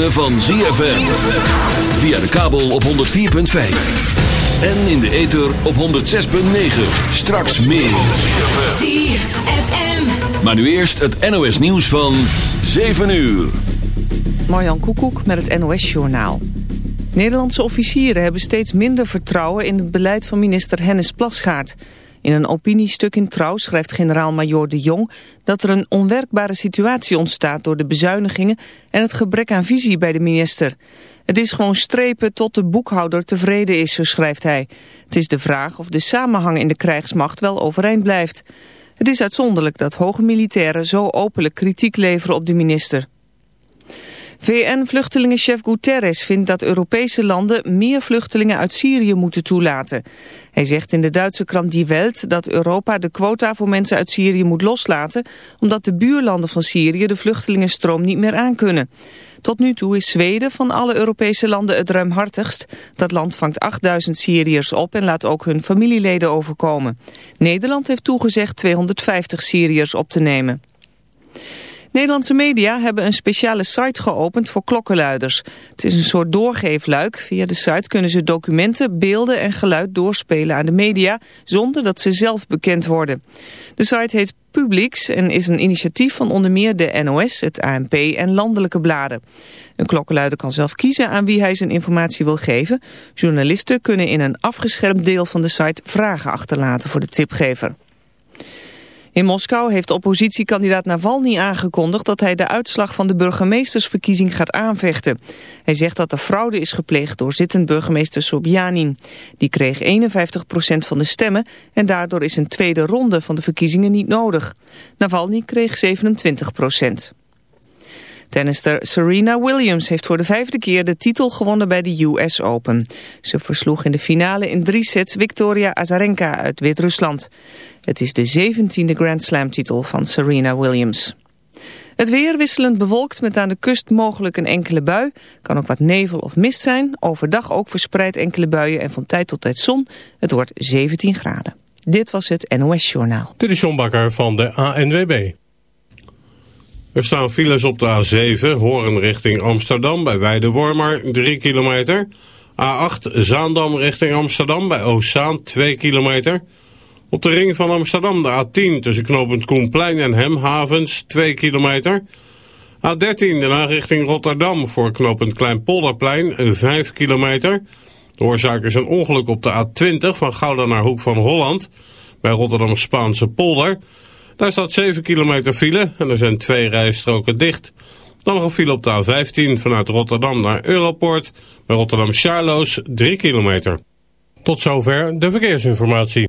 ritme van ZFM. Via de kabel op 104.5. En in de ether op 106.9. Straks meer. ZFM. Maar nu eerst het NOS nieuws van 7 uur. Marjan Koekoek met het NOS-journaal. Nederlandse officieren hebben steeds minder vertrouwen in het beleid van minister Hennis Plasgaard. In een opiniestuk in Trouw schrijft generaal-majoor De Jong dat er een onwerkbare situatie ontstaat door de bezuinigingen en het gebrek aan visie bij de minister. Het is gewoon strepen tot de boekhouder tevreden is, zo schrijft hij. Het is de vraag of de samenhang in de krijgsmacht wel overeind blijft. Het is uitzonderlijk dat hoge militairen zo openlijk kritiek leveren op de minister. VN-vluchtelingenchef Guterres vindt dat Europese landen meer vluchtelingen uit Syrië moeten toelaten. Hij zegt in de Duitse krant Die Welt dat Europa de quota voor mensen uit Syrië moet loslaten, omdat de buurlanden van Syrië de vluchtelingenstroom niet meer aankunnen. Tot nu toe is Zweden van alle Europese landen het ruimhartigst. Dat land vangt 8000 Syriërs op en laat ook hun familieleden overkomen. Nederland heeft toegezegd 250 Syriërs op te nemen. Nederlandse media hebben een speciale site geopend voor klokkenluiders. Het is een soort doorgeefluik. Via de site kunnen ze documenten, beelden en geluid doorspelen aan de media... zonder dat ze zelf bekend worden. De site heet Publieks en is een initiatief van onder meer de NOS, het ANP en landelijke bladen. Een klokkenluider kan zelf kiezen aan wie hij zijn informatie wil geven. Journalisten kunnen in een afgeschermd deel van de site vragen achterlaten voor de tipgever. In Moskou heeft oppositiekandidaat Navalny aangekondigd dat hij de uitslag van de burgemeestersverkiezing gaat aanvechten. Hij zegt dat er fraude is gepleegd door zittend burgemeester Sobjanin. Die kreeg 51% van de stemmen en daardoor is een tweede ronde van de verkiezingen niet nodig. Navalny kreeg 27%. Tennister Serena Williams heeft voor de vijfde keer de titel gewonnen bij de US Open. Ze versloeg in de finale in drie sets Victoria Azarenka uit Wit-Rusland. Het is de zeventiende Grand Slam titel van Serena Williams. Het weer wisselend bewolkt met aan de kust mogelijk een enkele bui. Kan ook wat nevel of mist zijn. Overdag ook verspreid enkele buien en van tijd tot tijd zon. Het wordt 17 graden. Dit was het NOS Journaal. Dit is John Bakker van de ANWB. Er staan files op de A7, Horen richting Amsterdam bij Weidewormer 3 kilometer. A8 Zaandam richting Amsterdam bij Oostzaan 2 kilometer. Op de ring van Amsterdam de A10 tussen knooppunt Koenplein en Hemhavens 2 kilometer. A13 daarna richting Rotterdam voor knooppunt Kleinpolderplein 5 kilometer. De oorzaak is een ongeluk op de A20 van Gouda naar Hoek van Holland bij Rotterdam Spaanse polder. Daar staat 7 kilometer file en er zijn twee rijstroken dicht. Dan nog een file op de A15 vanuit Rotterdam naar Europort bij Rotterdam Charloes 3 kilometer. Tot zover de verkeersinformatie.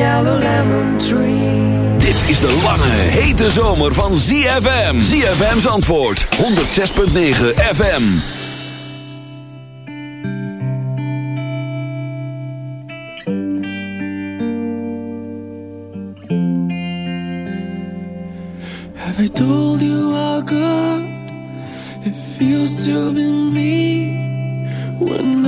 Yellow lemon tree. Dit is de lange, hete zomer van ZFM. ZFM's antwoord, 106.9 FM. Have I told you how good it feels to be me when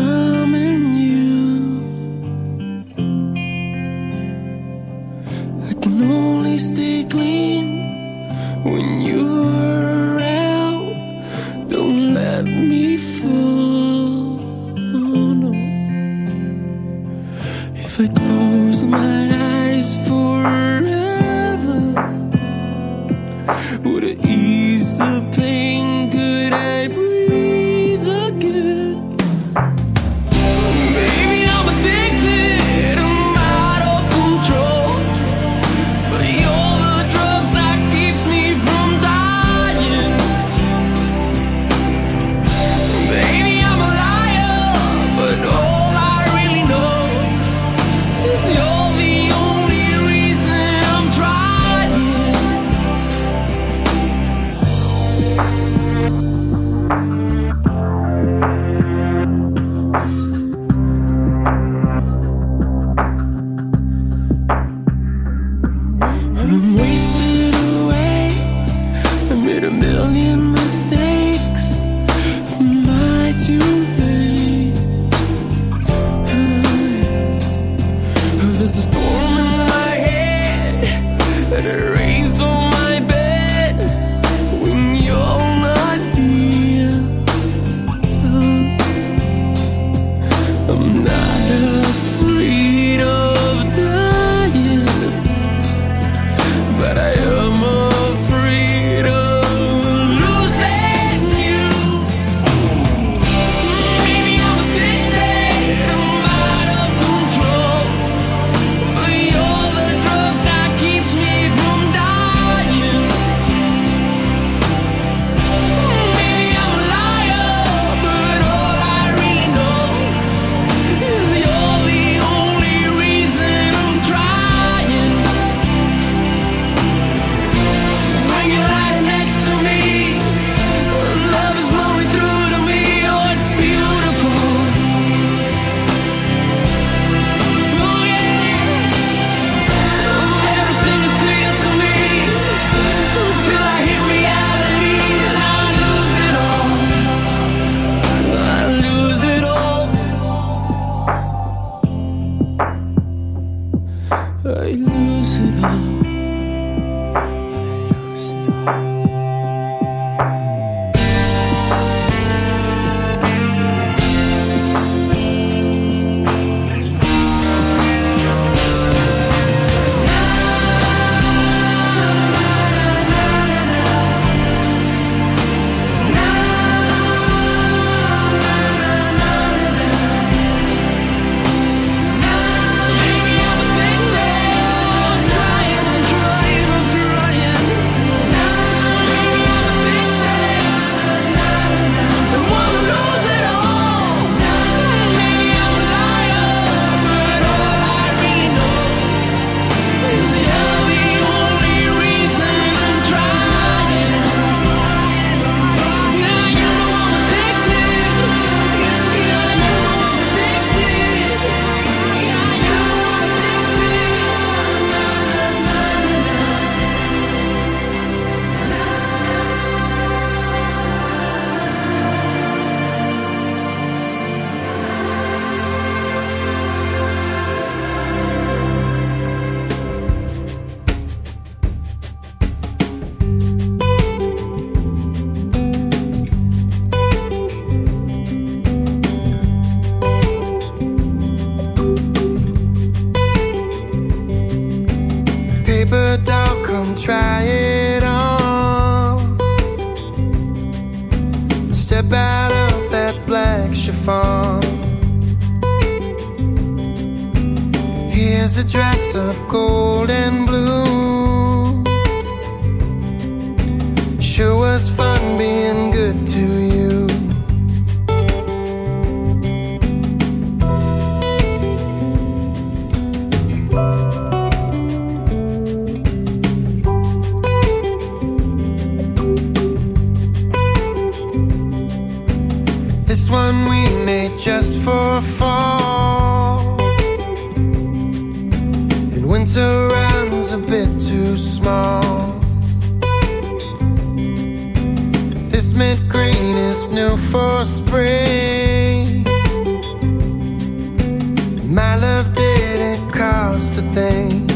hours to think.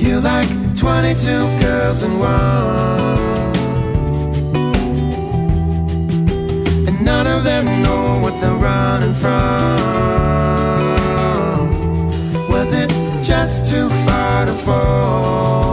You like 22 girls in one. And none of them know what they're running from. Was it just too far to fall?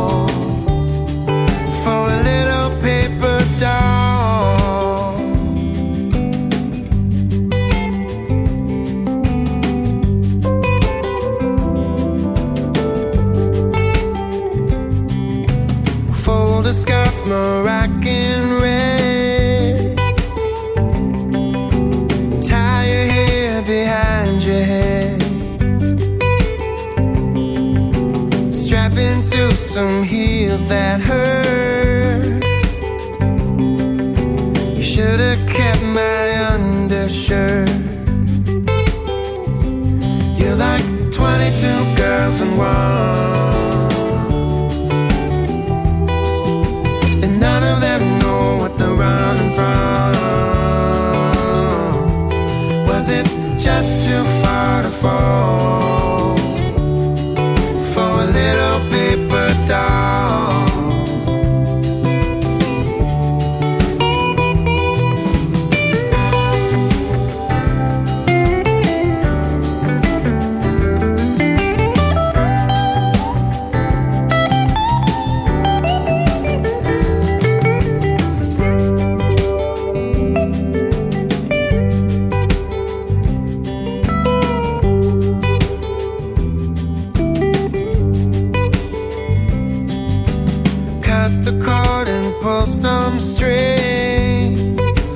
cut the cord and pull some strings.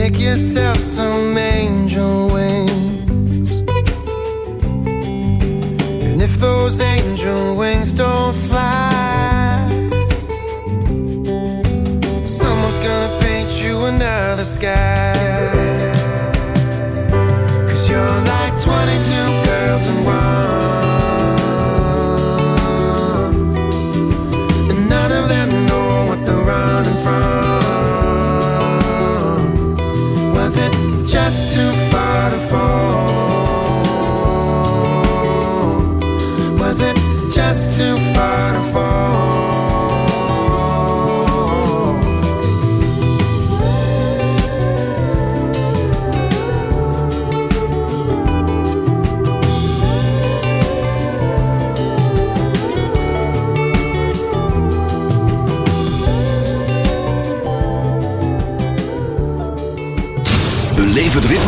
Make yourself some angel wings. And if those angel wings don't fly, someone's gonna paint you another sky.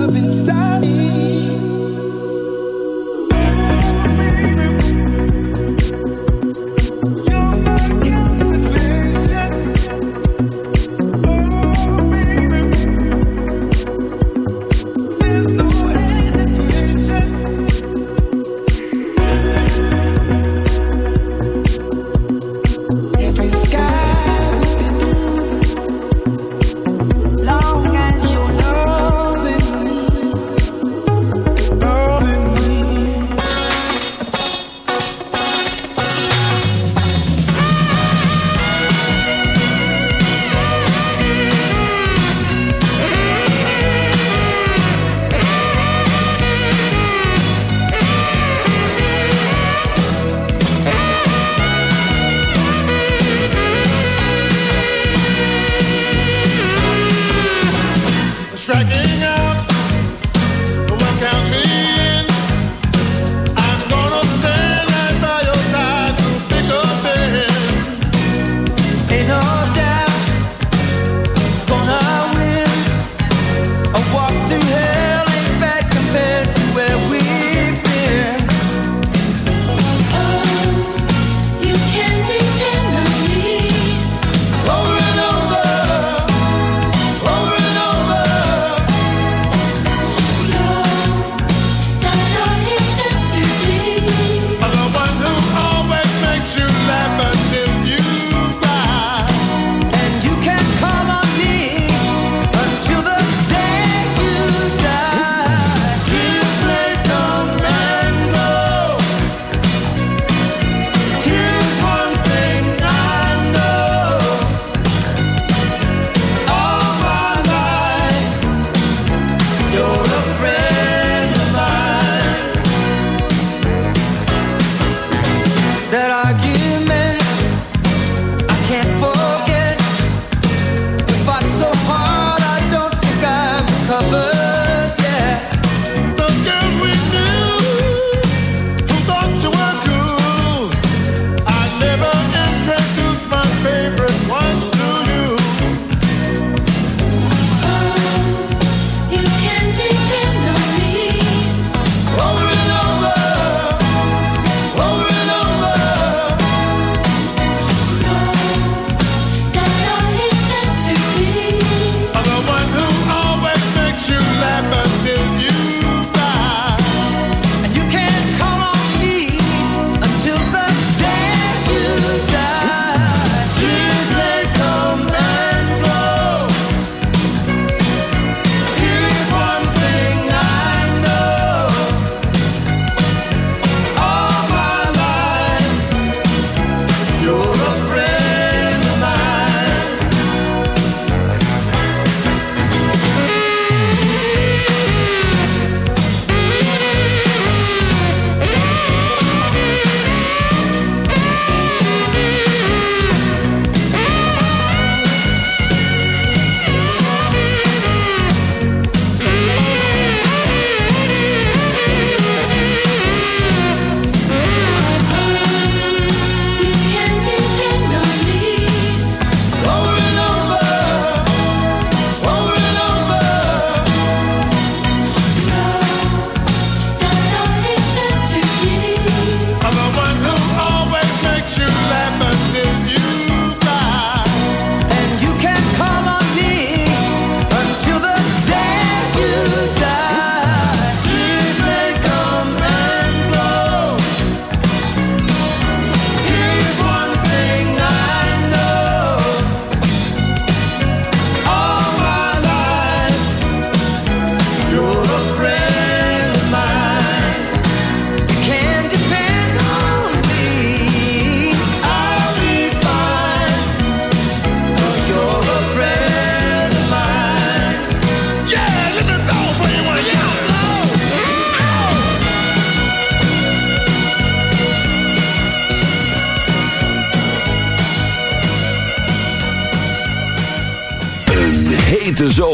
love inside me.